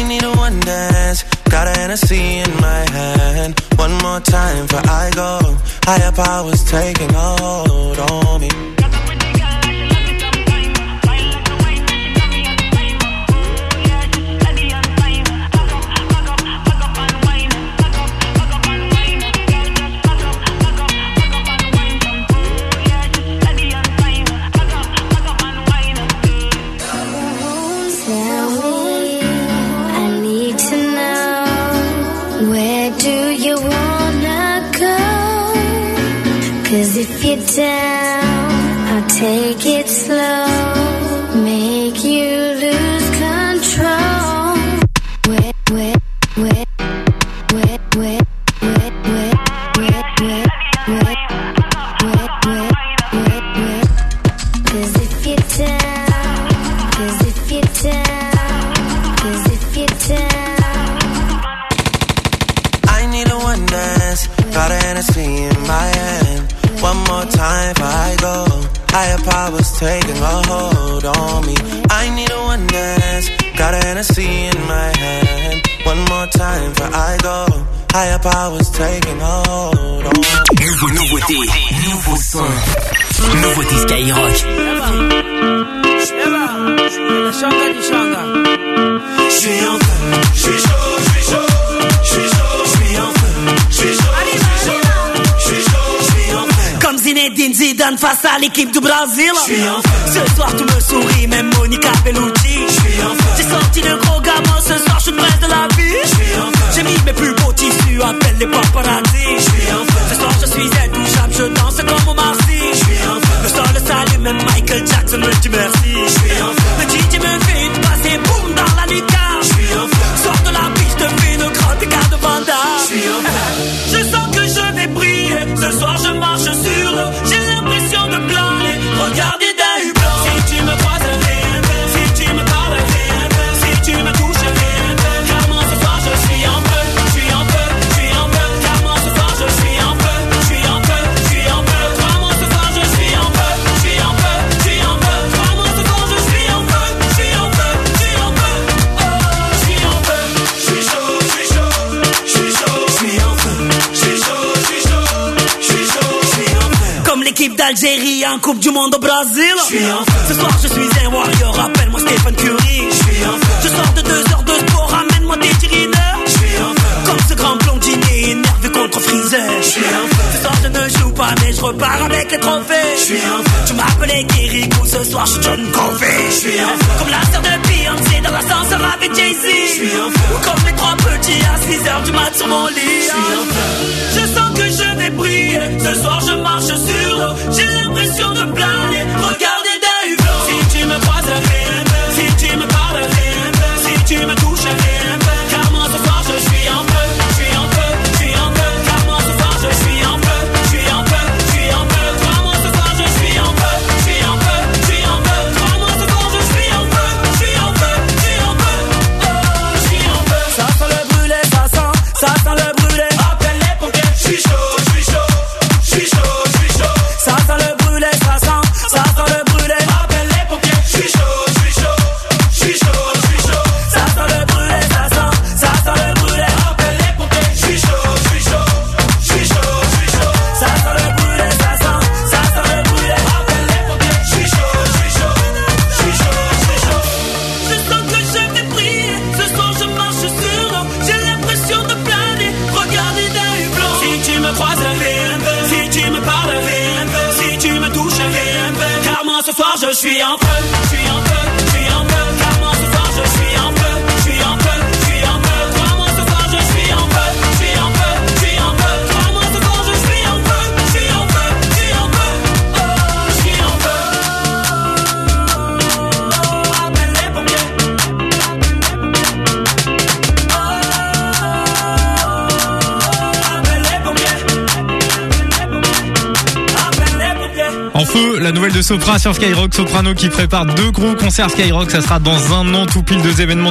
I need a one dance. Got a Hennessy in my hand. One more time for I go. Higher powers taking hold take it slow, make you lose control. Wet, wet, wet, wet, wet, wet, wet, wet, wet. Cause if you're down, cause if you're down, cause if you're down. I need a one dance. Got a Hennessy more time before I go. Higher powers taking a hold on me. I need a one dance. Got an Hennessy in my hand. One more time before I go. Higher powers taking a hold on me. Nouveau, nouveauté, nouveau son. Nouveauté Skyrock. Je suis en feu, je suis chaud, je suis chaud, je suis chaud, Zinedine Zidane face à l'équipe du Brésil. Je suis en feu. Ce soir tu me souris, même Monica Bellucci. Je suis en feu. J'ai sorti le gros gamin, ce soir je suis près de la vie. suis en feu. J'ai mis mes plus beaux tissus, appelle les paparazzi. Je suis en feu. Ce soir je suis intouchable, je danse comme au Marcy. Je suis en feu. Le sol s'allume, même Michael Jackson me dit merci. Je suis en feu. Le DJ me fait D'Algérie en Coupe du Monde au Brésil. Ce soir je suis un warrior, appelle-moi Stephen Curry. Je suis en feu. Je sors de deux heures de sport, ramène-moi des feu. Comme ce grand blondinier énervé contre Freezer. Je suis en feu. Ce soir je ne joue pas, mais je repars avec les trophées. Je suis en feu. Tu m'appelais Kirikou, ce soir je suis John Covey. Je suis en feu. Comme la sœur de Beyoncé dans l'ascenseur avec Jay-Z. Je suis en feu. Ou comme les trois petits à 6 heures du mat sur mon lit. Je suis en feu. Je sens que je vais briller. Ce soir ce soir je suis en feu, je suis en feu. En feu, la nouvelle de Sopra sur Skyrock. Soprano qui prépare deux gros concerts Skyrock. Ça sera dans un an, tout pile deux événements.